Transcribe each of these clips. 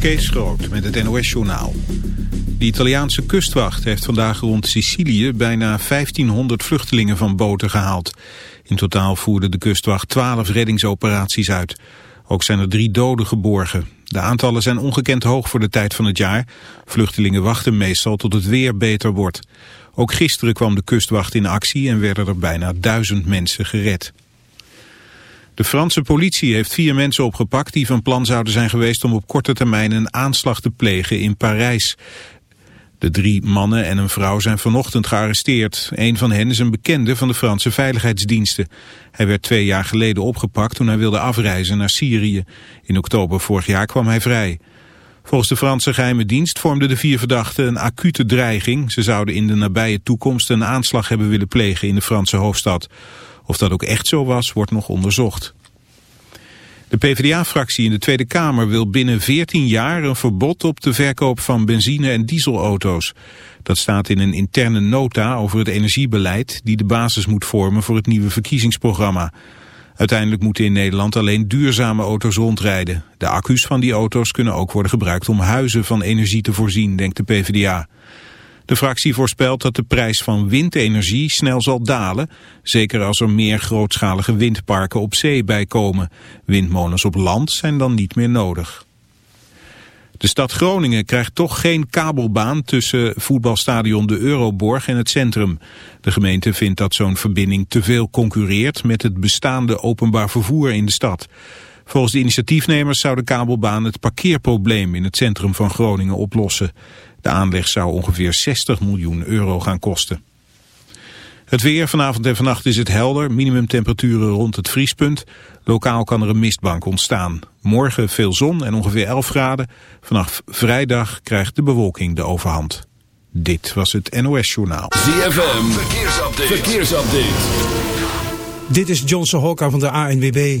Kees Groot met het NOS-journaal. De Italiaanse kustwacht heeft vandaag rond Sicilië bijna 1500 vluchtelingen van boten gehaald. In totaal voerde de kustwacht 12 reddingsoperaties uit. Ook zijn er drie doden geborgen. De aantallen zijn ongekend hoog voor de tijd van het jaar. Vluchtelingen wachten meestal tot het weer beter wordt. Ook gisteren kwam de kustwacht in actie en werden er bijna duizend mensen gered. De Franse politie heeft vier mensen opgepakt die van plan zouden zijn geweest om op korte termijn een aanslag te plegen in Parijs. De drie mannen en een vrouw zijn vanochtend gearresteerd. Een van hen is een bekende van de Franse veiligheidsdiensten. Hij werd twee jaar geleden opgepakt toen hij wilde afreizen naar Syrië. In oktober vorig jaar kwam hij vrij. Volgens de Franse geheime dienst vormden de vier verdachten een acute dreiging. Ze zouden in de nabije toekomst een aanslag hebben willen plegen in de Franse hoofdstad. Of dat ook echt zo was, wordt nog onderzocht. De PvdA-fractie in de Tweede Kamer wil binnen 14 jaar een verbod op de verkoop van benzine- en dieselauto's. Dat staat in een interne nota over het energiebeleid die de basis moet vormen voor het nieuwe verkiezingsprogramma. Uiteindelijk moeten in Nederland alleen duurzame auto's rondrijden. De accu's van die auto's kunnen ook worden gebruikt om huizen van energie te voorzien, denkt de PvdA. De fractie voorspelt dat de prijs van windenergie snel zal dalen, zeker als er meer grootschalige windparken op zee bijkomen. Windmolens op land zijn dan niet meer nodig. De stad Groningen krijgt toch geen kabelbaan tussen voetbalstadion de Euroborg en het centrum. De gemeente vindt dat zo'n verbinding te veel concurreert met het bestaande openbaar vervoer in de stad. Volgens de initiatiefnemers zou de kabelbaan het parkeerprobleem in het centrum van Groningen oplossen. De aanleg zou ongeveer 60 miljoen euro gaan kosten. Het weer vanavond en vannacht is het helder. Minimumtemperaturen rond het vriespunt. Lokaal kan er een mistbank ontstaan. Morgen veel zon en ongeveer 11 graden. Vanaf vrijdag krijgt de bewolking de overhand. Dit was het NOS Journaal. ZFM, verkeersupdate. verkeersupdate. Dit is Johnson Hokka van de ANWB.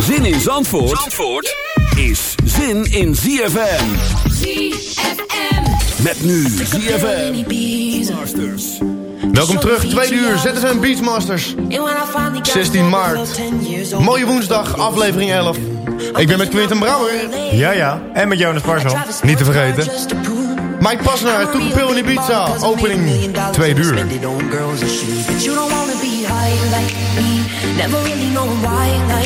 Zin in Zandvoort, Zandvoort is zin in ZFM. ZFM. Met nu ZFM. Welkom terug, tweede uur, ZFM Beachmasters. 16 maart. Mooie woensdag, aflevering 11. Ik ben met Quinten Brouwer. Ja, ja. En met Jonas Parsel. Niet te vergeten. Mike Pasner, Toekapil in Ibiza. Opening 2 uur. But you don't wanna be high like me. Never really know why like me. You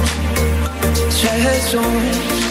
treasures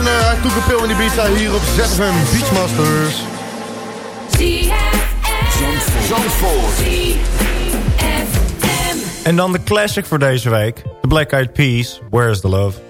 Passner uit Toekapil in Ibiza hier op ZFM Beachmasters. En dan de classic voor deze week. The Black Eyed Peas, Where's the Love?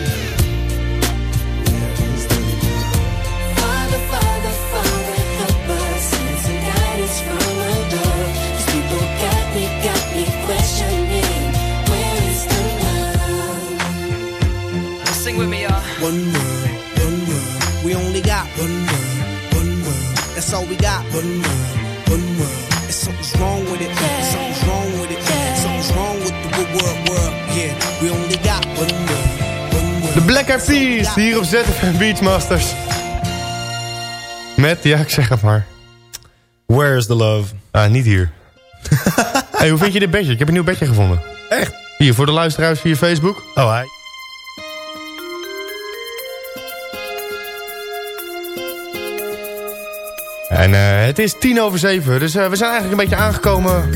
Sing with me, y'all. One world, one world. We only got one world, one world. That's all we got. One world, one world. And something's wrong with it. Something's wrong with it. Something's wrong with the good world, world. Yeah, we only got one world. De Black Eyed Peas, hier op ZFM Beachmasters. Met, ja, ik zeg het maar. Where is the love? Ah, niet hier. hey, hoe vind je dit bedje? Ik heb een nieuw bedje gevonden. Echt? Hier, voor de luisteraars via Facebook. Oh, hij. En eh, het is tien over zeven, dus eh, we zijn eigenlijk een beetje aangekomen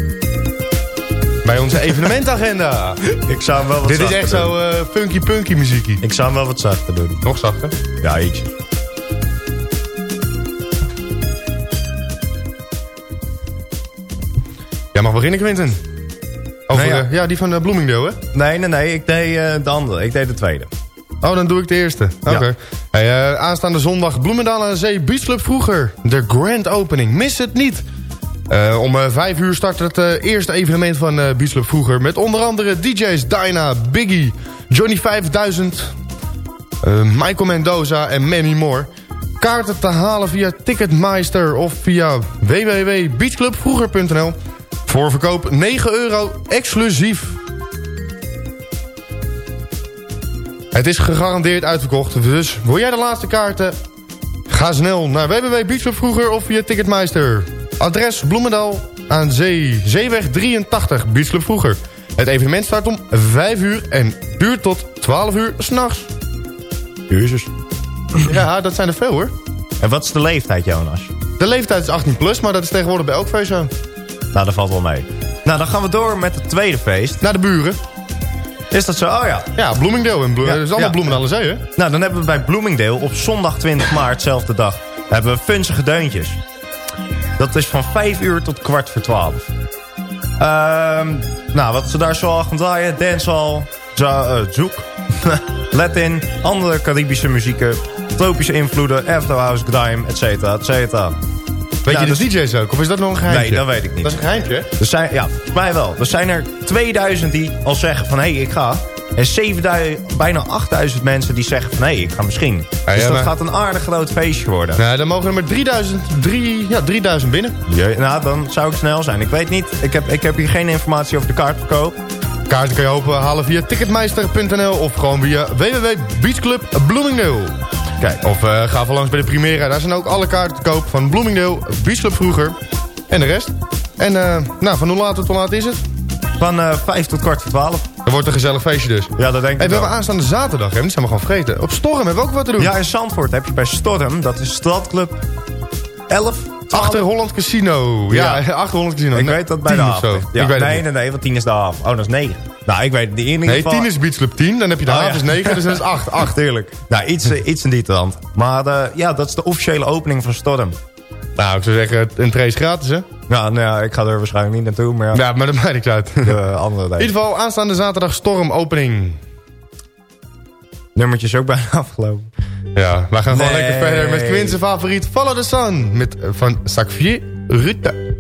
bij onze evenementagenda. Ik zou hem wel wat Dit is echt doen. zo eh, funky punky muziekie. Ik zou hem wel wat zachter doen. Nog zachter? Ja, ietsje. Jij mag beginnen, Quinten. Over, Nee, ja. ja, die van uh, Bloomingdale, hè? Nee, nee, nee. Ik deed de andere. Ik deed de tweede. Oh, dan doe ik de eerste. Oké. Ja. Hey, eh, aanstaande zondag Bloemendaal aan de Zee Beach Club vroeger. De grand opening. Mis het niet. Eh, om eh, vijf uur start het eerste evenement van eh Beach Club vroeger. Met onder andere DJ's Dyna, Biggie, Johnny 5000, eh, Michael Mendoza en many more. Kaarten te halen via Ticketmeister of via www.beachclubvroeger.nl. Voor verkoop 9 euro exclusief. Het is gegarandeerd uitverkocht, dus wil jij de laatste kaarten? Ga snel naar www.beachclubvroeger of via Ticketmeister. Adres Bloemendaal aan Zee, Zeeweg 83, Beachclub Vroeger. Het evenement start om 5 uur en duurt tot 12 uur s'nachts. Jezus. Ja, dat zijn er veel hoor. En wat is de leeftijd, Jonas? De leeftijd is 18 plus, maar dat is tegenwoordig bij elk feest zo. Nou, dat valt wel mee. Nou, dan gaan we door met het tweede feest. Naar de buren. Is dat zo? Oh ja. Ja, Bloomingdale. En Blo Ja, dat is allemaal ja. Bloemendaal aan de Zee, hè? Nou, dan hebben we bij Bloomingdale op zondag 20 maart, zelfde dag, hebben we funzige deuntjes. Dat is van 5 uur tot kwart voor 12. Ehm, nou, wat ze daar zoal gaan draaien, dancehall, za- eh, zoek, Latin, andere Caribische muzieken, tropische invloeden, afterhouse, grime, et cetera, et cetera. Weet Ja, je dus- de DJ's ook? Of is dat nog een geheimje? Nee, dat weet ik niet. Dat is een geheimje, hè? Er zijn, ja, volgens mij wel. Er zijn er 2000 die al zeggen van hé, hey, ik ga. En 7000, bijna 8000 mensen die zeggen van hé, hey, ik ga misschien. Ja, dus ja, dat maar- gaat een aardig groot feestje worden. Nou, dan mogen er maar 3000, drie, ja, 3000 binnen. Je- nou, dan zou ik snel zijn. Ik weet niet, ik heb, ik heb hier geen informatie over de kaartverkoop. Kaarten kan je open halen via ticketmeister.nl of gewoon via www.beachclub Bloomingdale. Kijk. Of eh, ga even langs bij de Primera. Daar zijn ook alle kaarten te koop van Bloomingdale, Beach Club vroeger en de rest. En eh, nou, van hoe laat tot hoe laat is het? Van eh 5 tot kwart voor 12. Er wordt een gezellig feestje dus. Ja, dat denk ik Hey, we wel. hebben aanstaande zaterdag, hè? Dat zijn we gewoon vergeten. Op Storm hebben we ook wat te doen. Ja, in Zandvoort heb je bij Storm, dat is Stadclub 11. 12. Achter Holland Casino. Ja, Ja. achter Holland Casino. Ik Nee, weet dat bij de 10 of haven. Ja, nee, niet. nee, nee, want 10 is de haven. Oh, dat is 9. Nou, ik weet in ieder Nee, geval... 10 is Beach Club 10. Dan heb je de Oh, haven is 9, dus dat is 8. 8. Tuurlijk. Nou, iets, eh, iets in die trant. Maar eh, ja, dat is de officiële opening van Storm. Nou, ik zou zeggen, een trace gratis, hè? Ja, nou ja, ik ga er waarschijnlijk niet naartoe, maar ja, Ja, maar dat maakt niks uit. In de andere dag. ieder geval, aanstaande zaterdag Storm opening. Nummertje is ook bijna afgelopen. Ja, wij gaan gewoon lekker verder met Quin's favoriet Follow the Sun. Met, eh, van Xavier Rutte.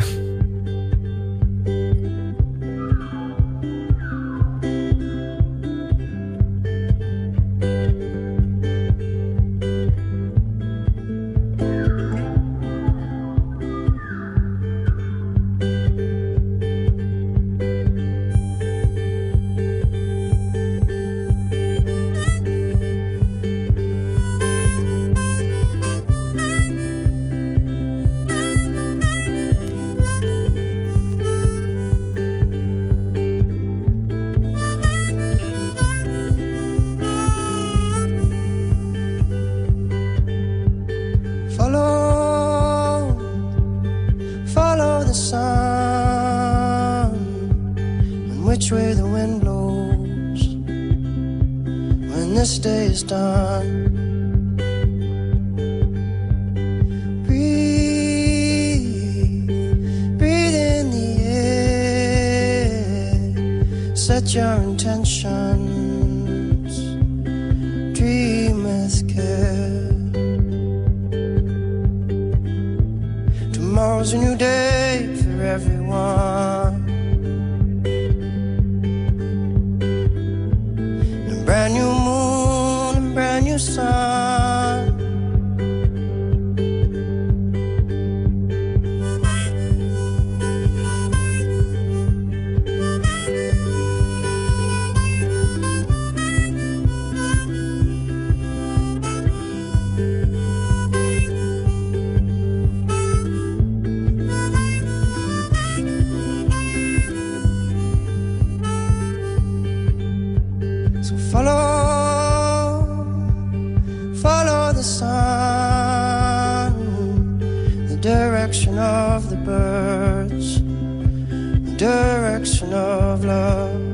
Direction of love.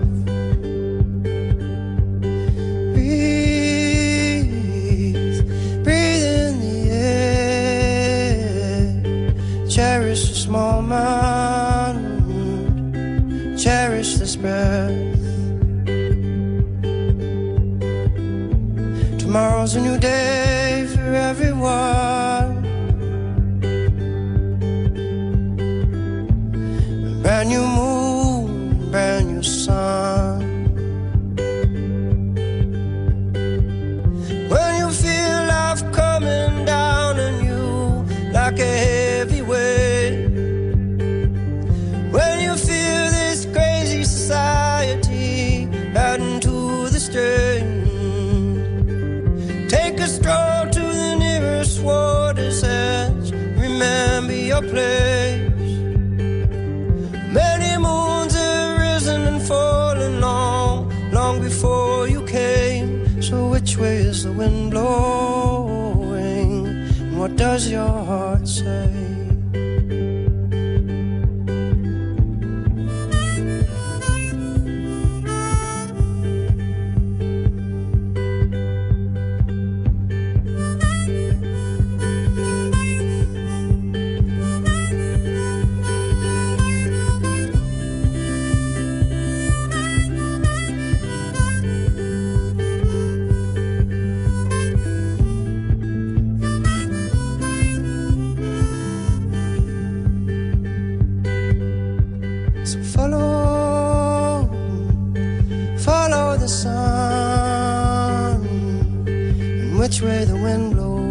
Which way the wind blows.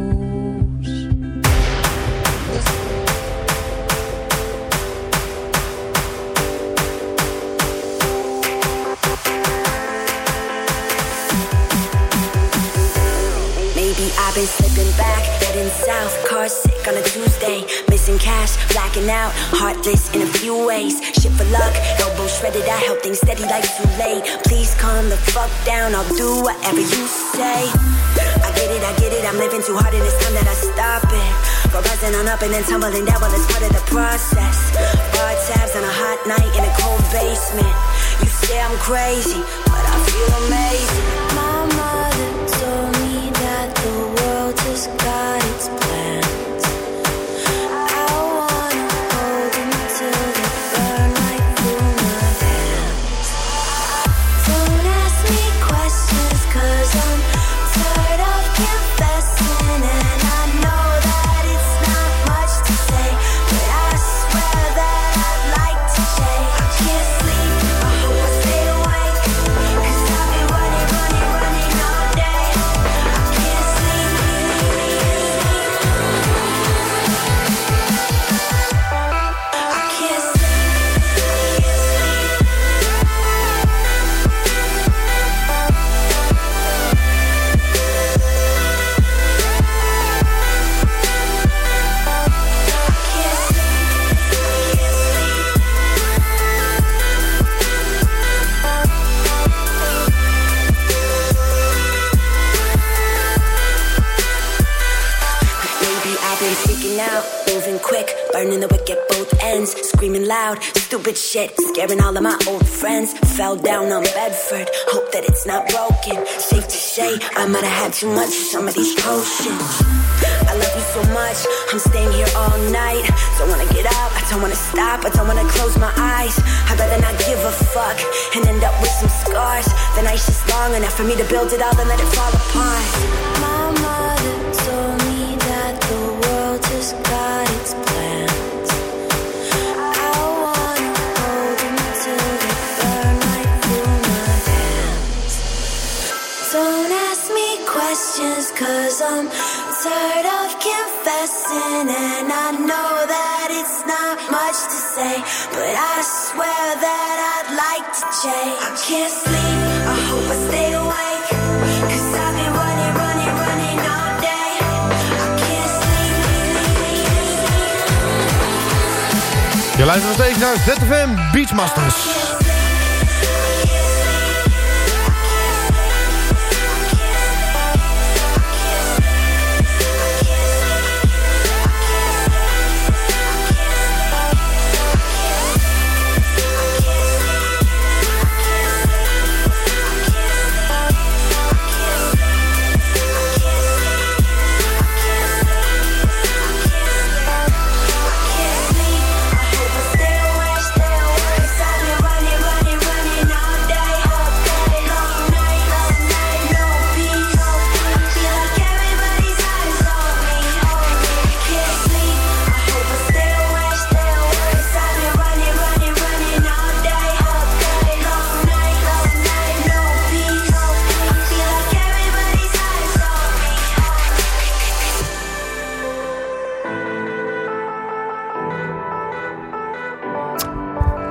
Maybe I've been slipping back, heading south, car sick on a Tuesday. Missing cash, blacking out, heartless in a few ways. Shit for luck, elbow shredded, I help things steady like too late. Please calm the fuck down, I'll do whatever you say. Get it, I get it, I'm living too hard and it's time that I stop it. Go rising on up and then tumbling down, well, it's part of the process. Bar tabs on a hot night in a cold basement. You say I'm crazy, but I feel amazing. Burning the wick at both ends, screaming loud, stupid shit, scaring all of my old friends. Fell down on Bedford, hope that it's not broken. Safe to say, I might have had too much of some of these potions. I love you so much, I'm staying here all night. Don't wanna get up, I don't wanna stop, I don't wanna close my eyes. I'd rather not give a fuck and end up with some scars. The night's just long enough for me to build it all and let it fall apart. Cause I'm tired of confessing. And I know that it's not much to say, but I swear that I'd like to change. I can't sleep, I hope I stay awake. Cause I've been running, running, running all day. I can't Je luistert nog steeds naar ZFM Beachmasters.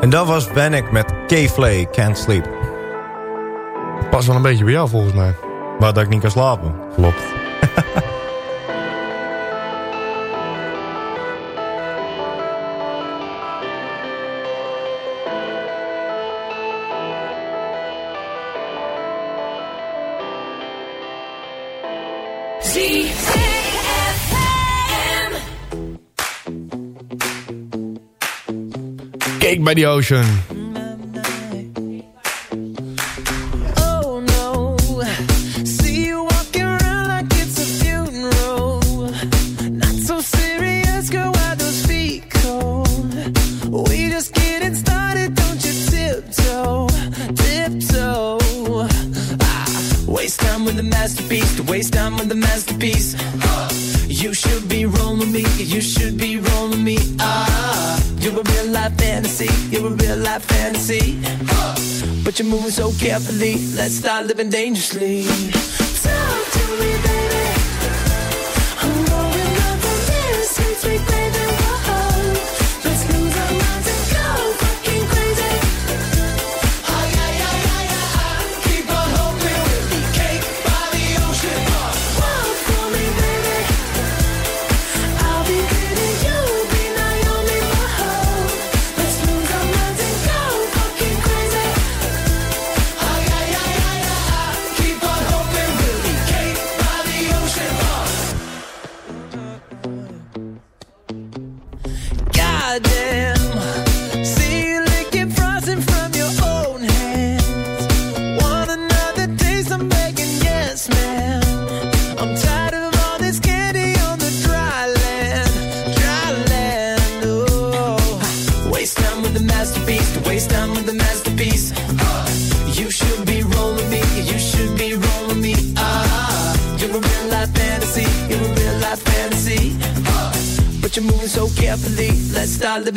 En dat was ik met K-Flay, Can't Sleep. Pas wel een beetje bij jou volgens mij. Maar dat ik niet kan slapen. Klopt. bij The Ocean.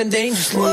been dangerously.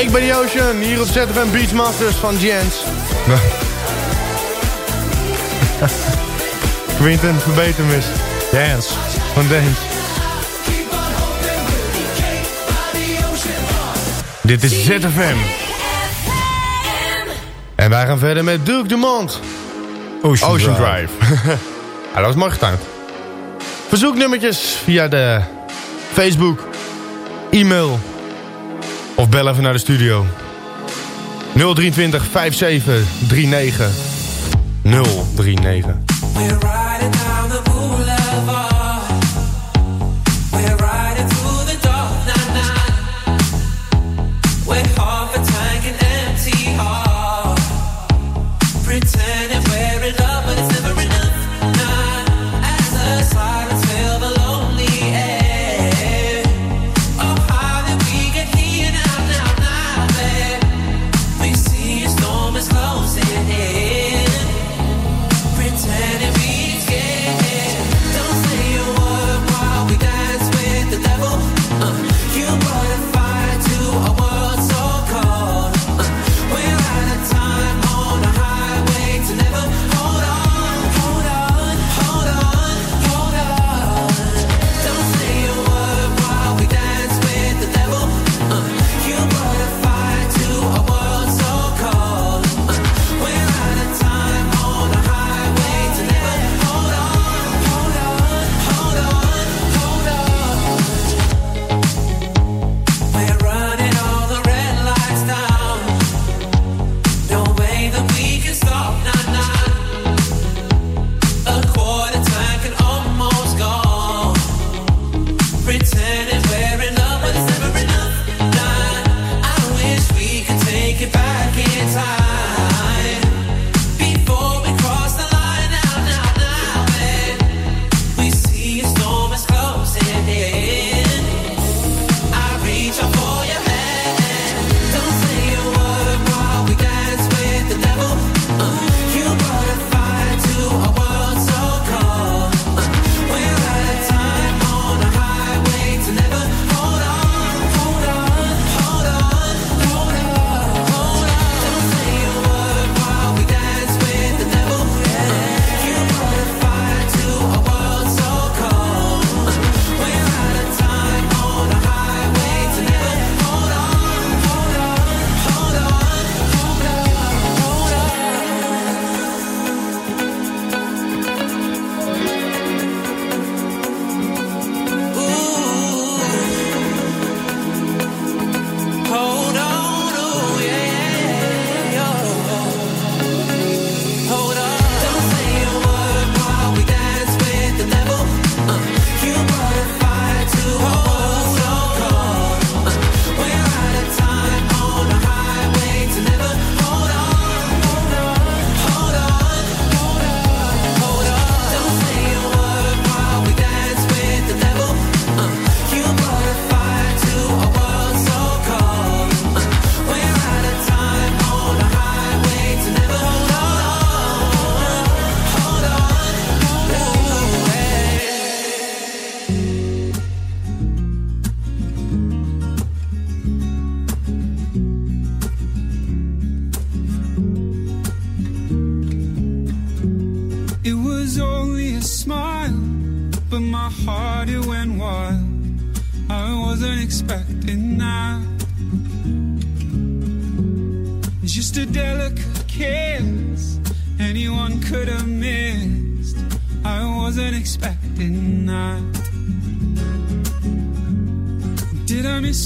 Ik ben the Ocean, hier op ZFM Beachmasters van Jens. Quinten, verbeter mis. Jens. Van Dance. Dit is ZFM. En wij gaan verder met Duke Dumont. Ocean, Drive. Drive. dat was mooi getimed. Verzoeknummertjes via de Facebook, e-mail of bel even naar de studio. 023 57 39 039. We're riding down the boulevard.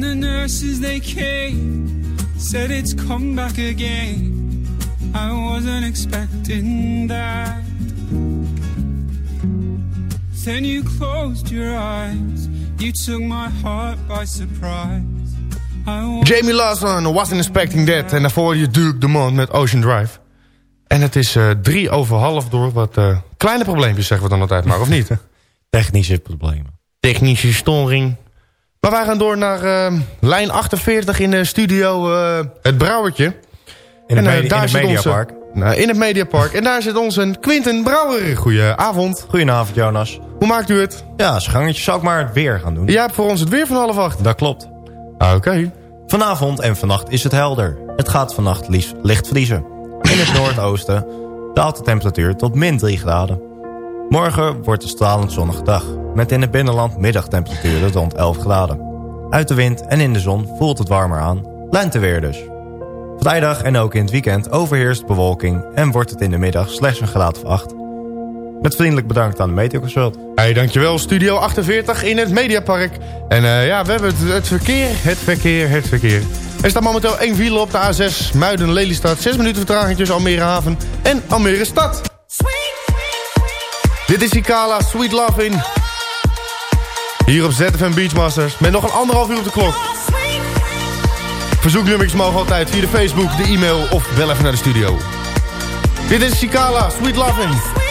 When the nurses they came, said it's come back again. I wasn't expecting that. Then you closed your eyes. You took my heart by surprise. Jamie Lawson, wasn't expecting that. En daarvoor je Duke Dumont met Ocean Drive. En het is eh, drie over half door wat eh, kleine probleempjes, zeggen we dan altijd maar, of niet? Technische problemen. Technische storing. Maar wij gaan door naar eh, lijn 48 in de studio eh, Het Brouwertje. In het, En, eh, medi- in het Mediapark. nou, in het Mediapark. En daar zit onze Quinten Brouwer. Goedenavond. Goedenavond, Jonas. Hoe maakt u het? Ja, zijn gangetje. Zou ik maar het weer gaan doen? Jij hebt voor ons het weer van half acht. Dat klopt. Ah, Oké. Vanavond en vannacht is het helder. Het gaat vannacht liefst licht vriezen. In het noordoosten daalt de temperatuur tot min 3 graden. Morgen wordt een stralend zonnige dag. Met in het binnenland middagtemperaturen rond 11 graden. Uit de wind en in de zon voelt het warmer aan. Lenteweer dus. Vrijdag en ook in het weekend overheerst bewolking... en wordt het in de middag slechts een graad of 8. Met vriendelijk bedankt aan de Meteoconsult. Hey, dankjewel. Studio 48 in het Mediapark. En eh, ja, we hebben het, het verkeer, het verkeer, het verkeer. Er staat momenteel één file op de A6 Muiden-Lelystad. 6 minuten vertraging tussen Almere Haven en Almere Stad. Dit is Ikala, Sweet Lovin'. Hier op ZFM Beachmasters. Met nog een anderhalf uur op de klok. Verzoeknummers mogen altijd via de Facebook, de e-mail of bel even naar de studio. Dit is Sikala, Sweet Lovin'.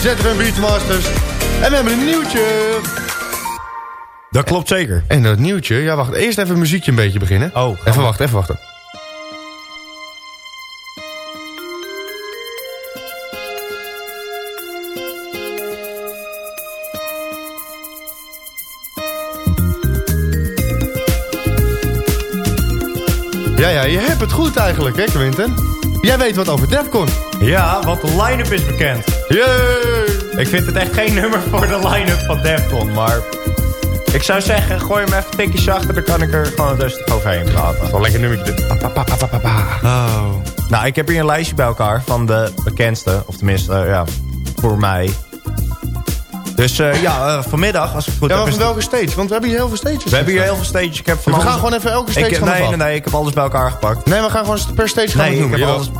ZFM Beachmasters. En we hebben een nieuwtje. Dat klopt zeker. En dat nieuwtje, ja wacht, eerst even muziekje een beetje beginnen. Oh. Even wachten, even wachten. Ja, ja, je hebt het goed eigenlijk, hè, Quinten? Jij weet wat over Defcon. Ja, want de line-up is bekend. Yay! Ik vind het echt geen nummer voor de line-up van Defcon, maar... Ik zou zeggen, gooi hem even tikjes achter, dan kan ik er gewoon rustig overheen praten. Wel lekker nummertje dit. Oh. Nou, ik heb hier een lijstje bij elkaar van de bekendste. Of tenminste, ja, voor mij. Dus eh, ja, eh, vanmiddag, als ik goed Ja, heb... welke stage? Want we hebben hier heel veel stages. We hebben hier heel veel stages. Ik heb van We gaan alles- gewoon even elke stage ik, gaan Nee, nee, nee, ik heb alles bij elkaar gepakt. Nee, we gaan gewoon per stage gaan Nee, het ik heb, alles,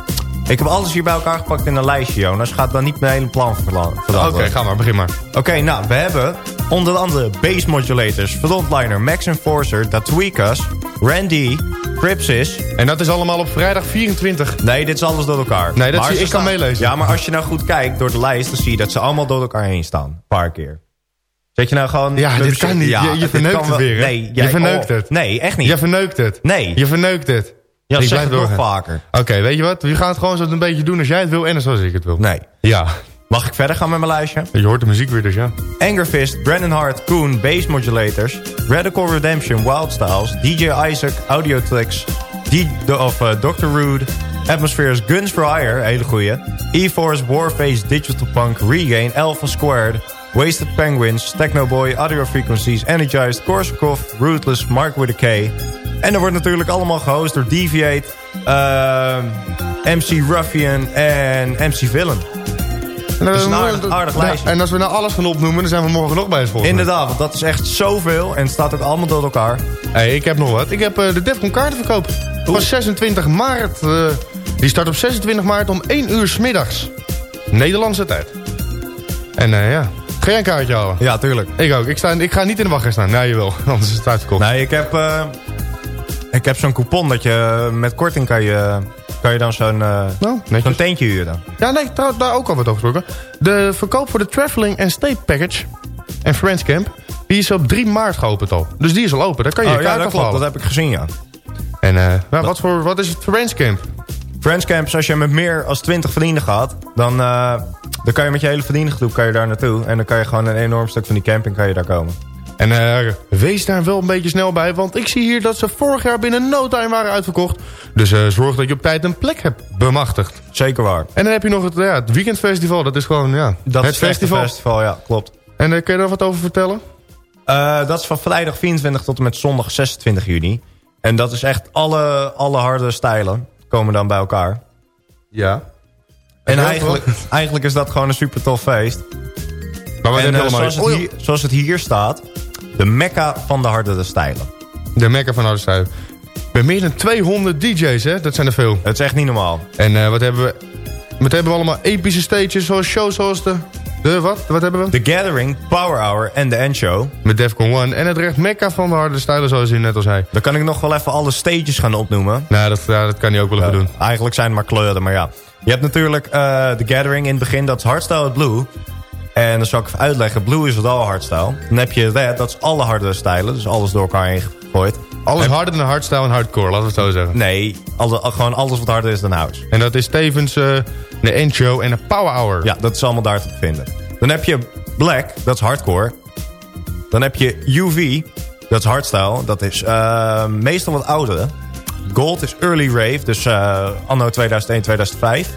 ik heb alles hier bij elkaar gepakt in een lijstje, Jonas. Gaat dan niet mijn hele plan verla- Oké, veranderen. ga maar, begin maar. Oké, nou, we hebben onder andere Bass Modulators, Frontliner, Max Enforcer, Datweekas, Randy, Crypsis. En dat is allemaal op vrijdag 24. Nee, dit is alles door elkaar. Nee, dat zie- ik kan meelezen. Ja, maar als je nou goed kijkt door de lijst, dan zie je dat ze allemaal door elkaar heen staan. Een paar keer. Zet je nou gewoon... Ja, dit kan niet. ja, je, verneukt het weer, hè? Nee, je verneukt oh, het. Nee, echt niet. Je verneukt het. Nee. Je verneukt het. Ja, Ik zeg blijf het nog vaker. Oké, weet je wat? We gaan het gewoon zo een beetje doen als jij het wil en zoals ik het wil. Nee. Ja. Mag ik verder gaan met mijn lijstje? Je hoort de muziek weer dus, ja. Angerfist, Brandon Hart, Koen, Bass Modulators, Radical Redemption, Wild Styles, DJ Isaac, Audiotrix, D of eh, Dr. Rude, Atmospheres, Guns for Hire, hele goeie, E-Force, Warface, Digital Punk, Regain, Alpha Squared, Wasted Penguins, Technoboy, Audio Frequencies, Energized, Korsakov, Ruthless, Mark with a K. En er wordt natuurlijk allemaal gehost door Deviate, ehm, MC Ruffian en MC Villain. En, Dat is een aardig, ja, lijstje. En als we nou alles gaan opnoemen, dan zijn we morgen nog bij het volgende. Inderdaad, want dat is echt zoveel. En het staat ook allemaal door elkaar. Hey, ik heb nog wat. Ik heb eh, de Defcon kaartenverkoop. Van 26 maart. eh, die start op 26 maart om 1 uur 's middags. Nederlandse tijd. En eh, ja, ga jij een kaartje halen? Ja, tuurlijk. Ik ook. Ik, sta, ik ga niet in de wachtrij staan. Nee, je wil. Anders is het uitverkocht. Nee, ik heb, ik heb zo'n coupon dat je met korting kan je, kan je dan zo'n eh, Nou, zo'n huren. Ja, nee, trouw- daar ook al wat over gesproken. De verkoop voor de Traveling and Stay Package en Friends Camp... die is op 3 maart geopend al. Dus die is al open. Daar kan je oh je ja, dat klopt. Dat heb ik gezien, ja. En eh, nou, wat, voor, wat is het Friends Camp? Friends Camps, als je met meer dan 20 vrienden gaat... dan, eh, dan kan je met je hele vriendengroep kan je daar naartoe. En dan kan je gewoon een enorm stuk van die camping kan je daar komen. En eh, wees daar wel een beetje snel bij, want ik zie hier dat ze vorig jaar binnen no time waren uitverkocht. Dus eh, zorg dat je op tijd een plek hebt bemachtigd. Zeker waar. En dan heb je nog het, ja, het weekendfestival, dat is gewoon ja, Dat het is festival. festival, ja, klopt. En uh, kun je daar wat over vertellen? Dat is van vrijdag 24 tot en met zondag 26 juni. En dat is echt alle, alle harde stijlen komen dan bij elkaar. Ja. En eigenlijk, eigenlijk is dat gewoon een super tof feest. Maar en, uh, zoals, het hier, zoals het hier staat, de mekka van de harde stijlen. De mekka van de harde stijlen. Bij meer dan 200 DJ's, hè? Dat zijn er veel. Het is echt niet normaal. En uh, wat hebben we... Wat hebben we allemaal? Epische stages, zoals shows zoals de... De wat? Wat hebben we? The Gathering, Power Hour en de End Show. Met Defcon 1. En het recht mekka van de harde stijlen, zoals u net al zei. Dan kan ik nog wel even alle stages gaan opnoemen. Nou, dat, ja, dat kan hij ook wel even uh, doen. Eigenlijk zijn het maar kleuren, maar ja. Je hebt natuurlijk uh, The Gathering in het begin, dat is hardstyle blue. En dan zal ik even uitleggen, blue is het al hardstyle. Dan heb je red, dat is alle harde stijlen, dus alles door elkaar heen gegooid. Alles heb... harder dan hardstyle en hardcore, laten we het zo zeggen. Nee, alle, gewoon alles wat harder is dan house. En dat is tevens uh, de end show en een power hour. Ja, dat is allemaal daar te vinden. Dan heb je black, dat is hardcore. Dan heb je UV, dat is hardstyle. Dat is uh, meestal wat oudere. Gold is early rave, dus uh, anno 2001, 2005.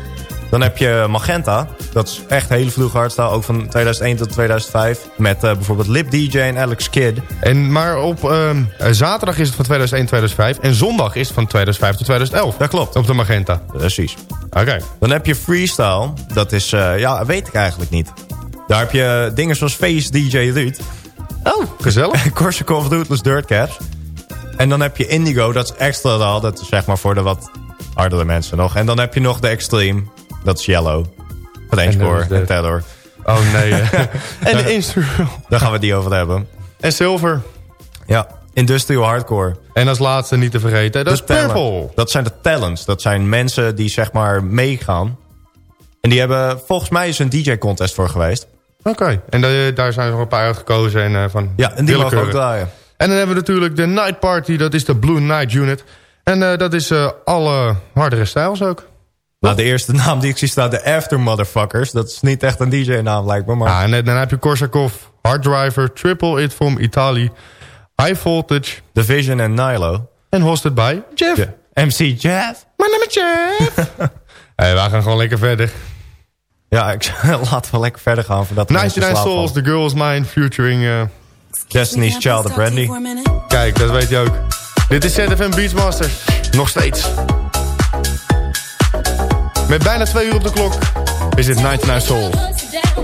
Dan heb je Magenta, dat is echt hele vroege hardstyle. Ook van 2001 tot 2005. Met uh, bijvoorbeeld Lip DJ en Alex Kidd. En, maar op uh, zaterdag is het van 2001 2005. En zondag is het van 2005 tot 2011. Dat klopt. Op de Magenta. Precies. Oké. Okay. Dan heb je Freestyle. Dat is, uh, ja, weet ik eigenlijk niet. Daar heb je dingen zoals Face DJ Ruud. Oh, gezellig. Korsakov Rootless Dirtcaps. En dan heb je Indigo, dat is extra raal. Dat is zeg maar voor de wat hardere mensen nog. En dan heb je nog de Extreme. Dat is Yellow. En, de... en Terror. Oh nee. en de Instrumental. Daar gaan we niet over hebben. En Silver. Ja, Industrial Hardcore. En als laatste niet te vergeten, dat is Purple. Dat zijn de talents. Dat zijn mensen die zeg maar meegaan. En die hebben, volgens mij is een DJ-contest voor geweest. Oké, en daar zijn er nog een paar uitgekozen. En, eh, van Ja, en die mogen ook draaien. En dan hebben we natuurlijk de Night Party, dat is de Blue Night Unit. En eh, dat is eh, alle hardere stijls ook. Nou, de eerste naam die ik zie staat de After Motherfuckers. Dat is niet echt een DJ-naam lijkt me, maar... Ja, en eh, dan heb je Korsakov, Hard Driver, Triple It from Italy, High Voltage. Division en Nilo. En hosted by Jeff. MC Jeff. Mijn naam is Jeff. hey, wij gaan gewoon lekker verder. Ja, ik laten we lekker verder gaan. Voordat we 99 mensen Souls, The Girl's Mine, featuring... eh, Destiny's Child of Brandy. Kijk, dat weet je ook. Dit is ZFM Beachmasters. Nog steeds. Met bijna twee uur op de klok is dit 99 Souls. Excuse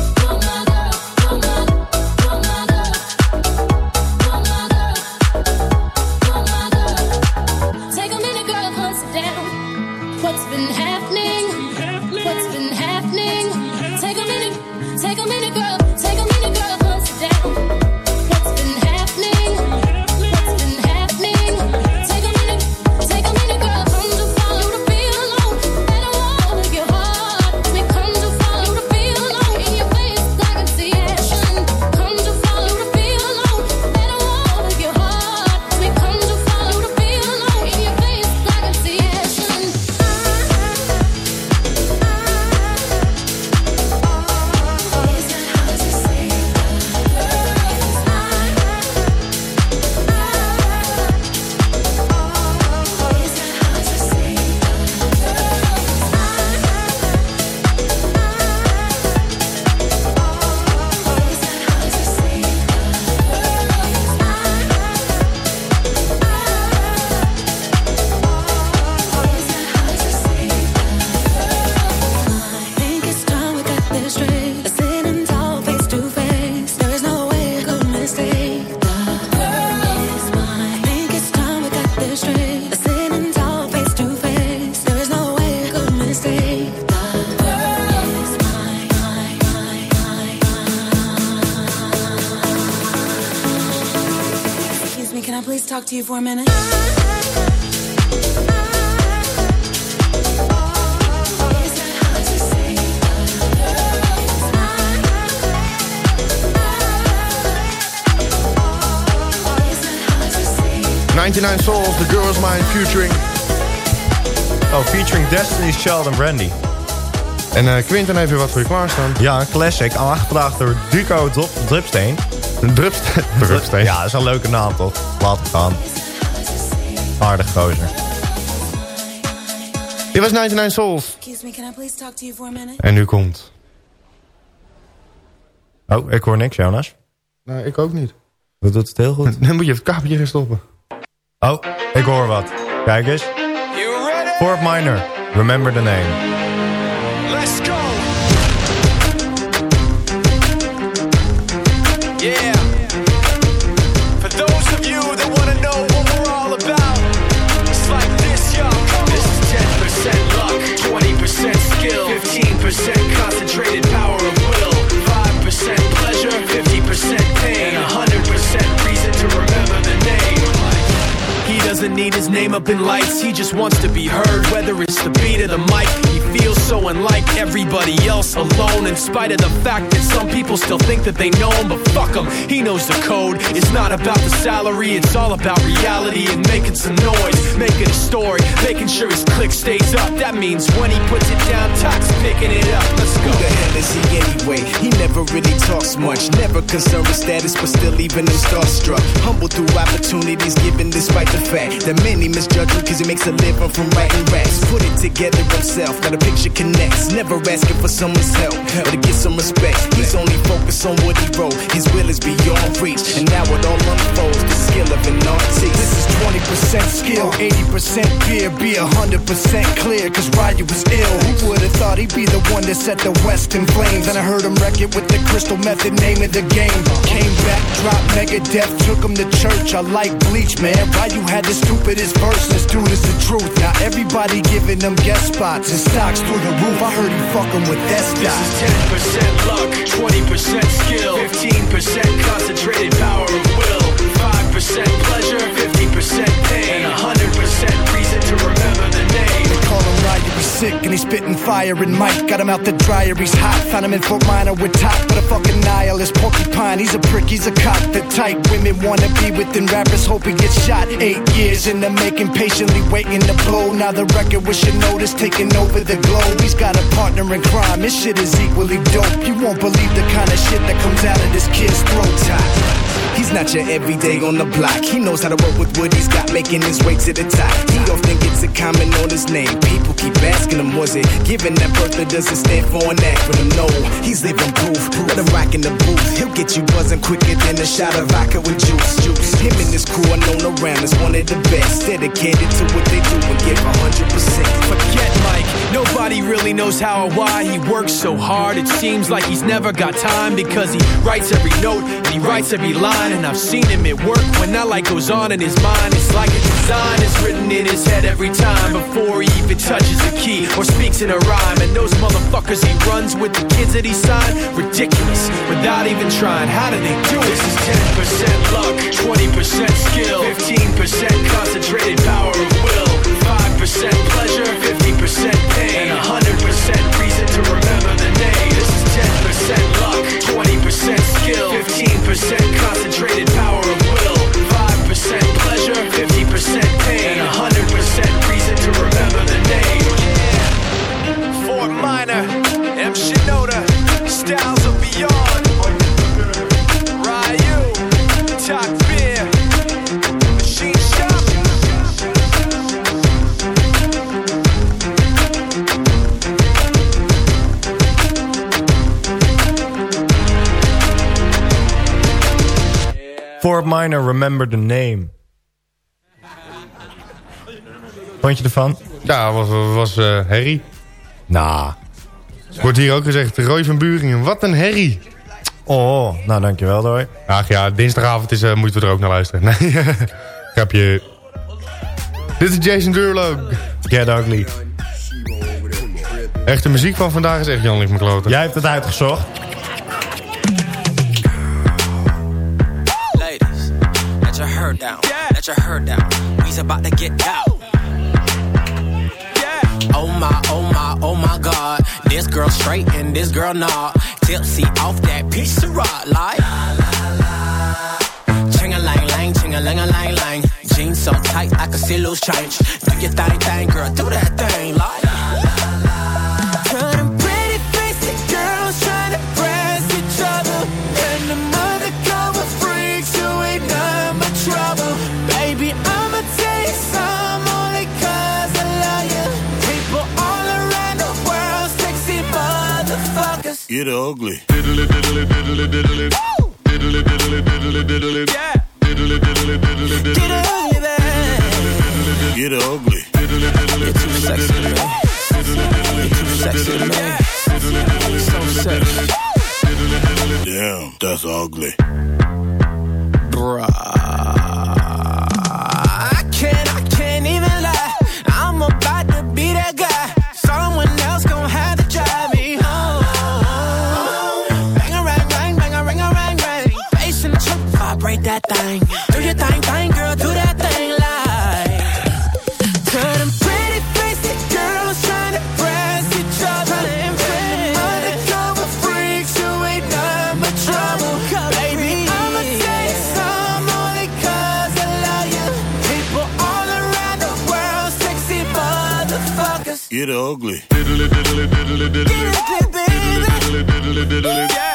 To you for a minute? 99 Souls, The Girl's Mine, featuring... Oh, featuring Destiny's Child and Brandy. En eh Quinten heeft weer wat voor je klaarstaan. Ja, een classic. Aangevraagd door Duco Dripsteen. Drupsteen? Drupsteen. Ja, dat is een leuke naam toch? Laat het gaan. Aardig gozer. Dit was 99 Souls. Excuse me, can I please talk to you for a minute? En nu komt... Oh, ik hoor niks, Jonas. Nou, ik ook niet. Dat doet het heel goed. Dan moet je het kabeltje gaan stoppen. Oh, ik hoor wat. Kijk eens. Fort Minor. Remember the name. Let's go. 15% concentrated power of will, 5% pleasure, 50% pain, and 100% reason to remember the name. He doesn't need his name up in lights, he just wants to be heard. Whether it's the beat of the mic, he feels so unlike everybody else alone in spite of the fact that some people still think that they know him but fuck him he knows the code it's not about the salary it's all about reality and making some noise making a story making sure his click stays up that means when he puts it down talks picking it up let's go Who the hell is he anyway? He never really talks much. Never concerned with status, but still even him starstruck. Humble through opportunities given despite the fact that many misjudge him because he makes a living from writing raps. Put it together himself, the picture connects. Never asking for someone's help or to get some respect. He's only focused on what he wrote. His will is beyond reach, and now it all unfolds. The skill of an artist. This is 20% skill, 80% fear. Be 100% clear, cause Ryu was ill. Who would've thought he'd be the one that set the West in flames? And I heard him wreck it with the crystal method, name of the game. Came back, dropped Mega Megadeth, took him to church. I like bleach, man. Ryu had the stupidest verse, this dude is the truth. Now everybody giving them guest spots and through the roof. I heard he fucking with that This is 10% luck, 20% skill, 15% concentrated power of will, 5% pleasure, 50% spitting fire and Mike got him out the dryer, he's hot. Found him in Fort Minor with top, but a fucking nihilist porcupine. He's a prick, he's a cop. The type women wanna be within rappers, hope he gets shot. Eight years in the making, patiently waiting to blow. Now the record with notice taking over the globe. He's got a partner in crime, this shit is equally dope. You won't believe the kind of shit that comes out of this kid's throat. Top. He's not your everyday on the block. He knows how to work with what he's got, making his way to the top. He often gets a comment on his name. People keep asking him, was it given that birth that doesn't stand for an acronym? No, he's living proof. Let him rock in the booth. He'll get you buzzing quicker than a shot of vodka with juice. Juice. Him and his crew are known around as one of the best. Dedicated to what they do and give 100%. Forget Mike, nobody really knows how or why he works so hard. It seems like he's never got time because he writes every note and he writes every line. And I've seen him at work when that light goes on in his mind. It's like a design is written in his head every time before he even touches a key or speaks in a rhyme. And those motherfuckers he runs with the kids that he signed, ridiculous without even trying. How do they do it? This is 10% luck, 20% skill, 15% concentrated power of will, 5% pleasure, 50% pain, and 100% reason to remember the name. This is 10% luck, 20% skill, 15% concentrated power of will, 5% pleasure, 50% pain, and 100% reason Fort Minor, remember the name. Vond je ervan? Ja, was, was eh, herrie. Nou. Wordt hier ook gezegd, Roy van Buringen, wat een herrie. Oh, nou dankjewel Roy. Ach ja, dinsdagavond is, eh, moeten we er ook naar luisteren. Nee, grapje. Dit is Jason Derulo. Get Ugly. Echt, de muziek van vandaag is echt Jan Ligt. Jij hebt het uitgezocht. Hair down. Let your hair down. We's about to get out. Oh my, oh my, oh my God. This girl straight and this girl not. Tipsy off that piece of rock like. Ching a lang lang, ching a lang a lang lang. Jeans so tight I can see loose change. Do your thing, thing, girl, do that thing like. Get ugly. Diddly, diddly, diddly, diddly. Diddly, diddly, diddly, diddly. Yeah. Diddly, diddly, diddly, diddly. Get ugly. Get ugly. You're too sexy to me. You're too sexy to me. So sexy. Damn, that's ugly. I thing. Do your thing, thing, girl, do that thing like. To them pretty faced girls trying to impress each other. Undercover freaks you ain't nothing but trouble. Baby, I'ma take some only cause I love you. People all around the world, sexy motherfuckers. You're the ugly. Diddly, diddly, diddly, diddly. Diddly, diddly, diddly, diddly. Yeah.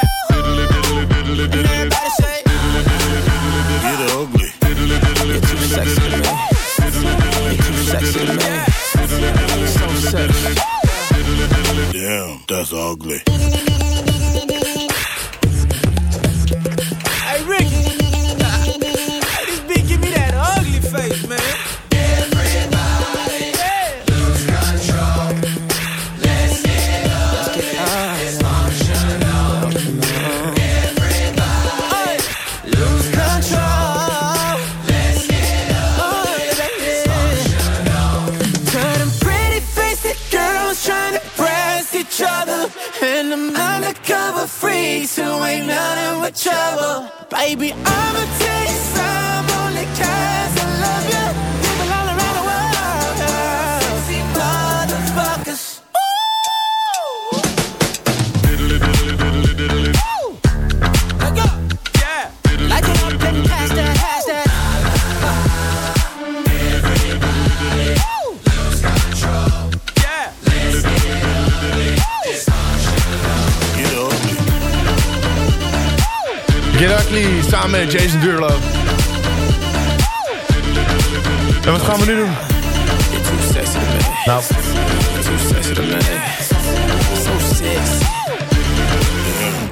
Damn, that's ugly. baby, I'm a.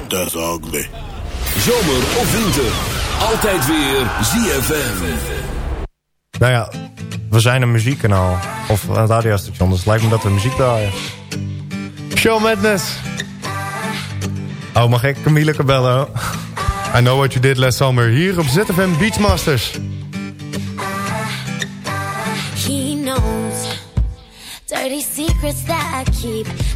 that's ugly. Zomer of winter. Altijd weer ZFM. Nou ja, we zijn een muziekkanaal. Of een radiostation, dus het lijkt me dat we muziek draaien. Show Madness. Oh, mag ik Camille Cabello? I know what you did last summer. Hier op ZFM Beachmasters. He knows dirty secrets that I keep.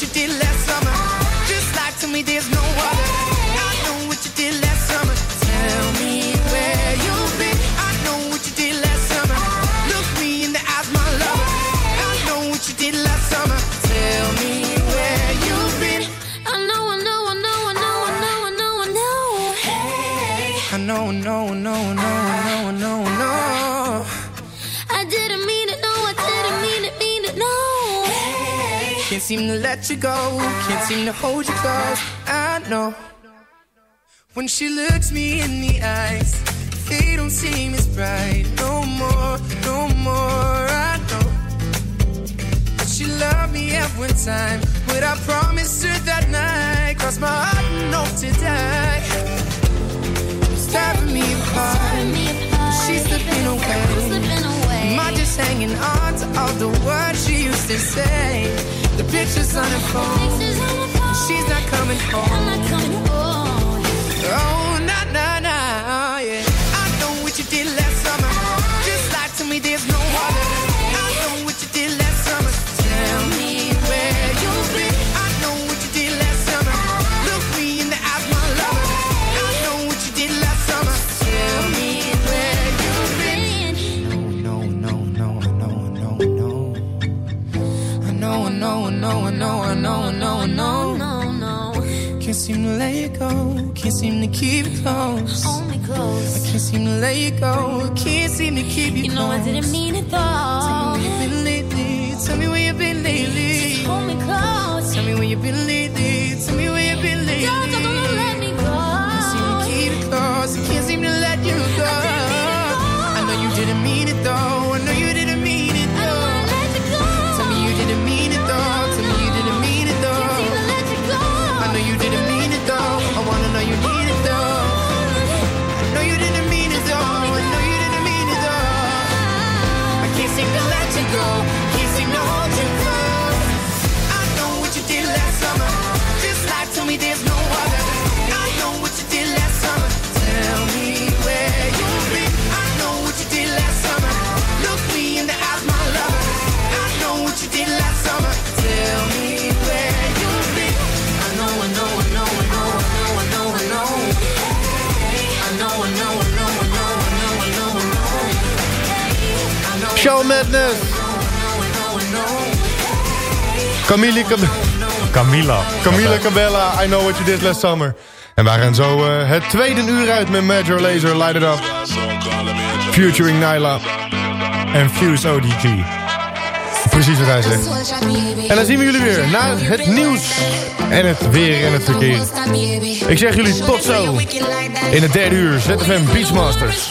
You did last summer. Just like to me, there's no other. I know what you did last summer. Tell me Can't seem to let you go. Can't seem to hold you close. I know. When she looks me in the eyes, they don't seem as bright. No more, no more. I know. But she loved me one time. But I promised her that night. Cross my heart and hope to die. It's tearing me apart. She's slipping away. Am I just hanging on to all the words she used to say? The pictures on her phone. She's not coming home. Oh, nah, nah, Can't seem to keep it close. Me close. I can't seem to let you go. Can't seem to keep you, You know I didn't mean it though. Tell me where you been lately. Tell me where you been lately. Just Hold me close. Tell me where you been lately. Tell me where you been lately. Don't, don't, Show Madness. Camille Camilla. Camilla Cabella, I Know What You Did Last Summer. En wij gaan zo eh, het tweede uur uit met Major Laser, Light It Up. Futuring Nyla. En Fuse ODG. Precies wat hij zegt. En dan zien we jullie weer na het nieuws en het weer en het verkeer. Ik zeg jullie tot zo in het derde uur ZFM Beachmasters.